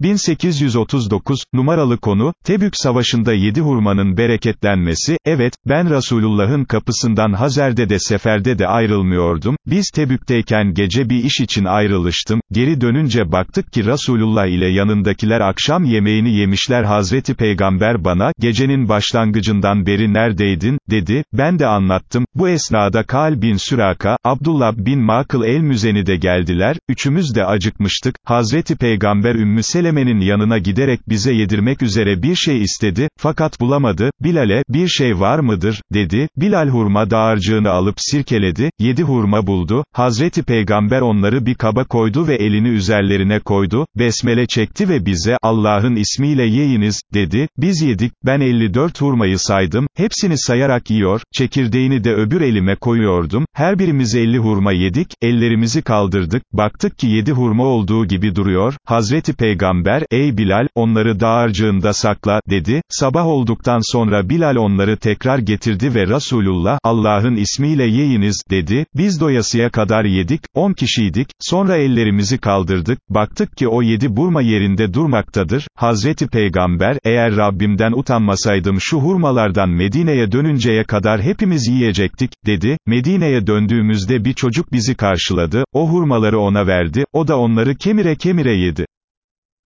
1839, numaralı konu, Tebük Savaşı'nda yedi hurmanın bereketlenmesi, evet, ben Resulullah'ın kapısından Hazer'de de seferde de ayrılmıyordum, biz Tebük'teyken gece bir iş için ayrılıştım, geri dönünce baktık ki Resulullah ile yanındakiler akşam yemeğini yemişler Hazreti Peygamber bana, gecenin başlangıcından beri neredeydin, dedi, ben de anlattım, bu esnada Kal bin Süraka, Abdullah bin Makıl el-Müzeni de geldiler, üçümüz de acıkmıştık, Hazreti Peygamber Ümmü Seleme'nin yanına giderek bize yedirmek üzere bir şey istedi, fakat bulamadı, Bilal'e, bir şey var mıdır, dedi, Bilal hurma dağarcığını alıp sirkeledi, yedi hurma buldu, Hazreti Peygamber onları bir kaba koydu ve elini üzerlerine koydu, besmele çekti ve bize, Allah'ın ismiyle yiyiniz, dedi, biz yedik, ben 54 hurmayı saydım, hepsini sayarak yiyor, çekirdeğini de öbür elime koyuyordum, her birimiz 50 hurma yedik, ellerimizi kaldırdık, baktık ki yedi hurma olduğu gibi duruyor, Hazreti Peygamber, ey Bilal, onları dağarcığında sakla, dedi, sabah olduktan sonra Bilal onları tekrar getirdi ve Resulullah, Allah'ın ismiyle yiyiniz, dedi, biz doyasıya kadar yedik, on kişiydik, sonra ellerimizi kaldırdık, baktık ki o yedi burma yerinde durmaktadır, Hazreti Peygamber, eğer Rabbimden utanmasaydım şu hurmalardan Medine'ye dönünceye kadar hepimiz yiyecektik, dedi, Medine'ye döndüğümüzde bir çocuk bizi karşıladı, o hurmaları ona verdi, o da onları kemire kemire yedi.